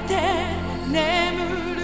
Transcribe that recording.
て眠る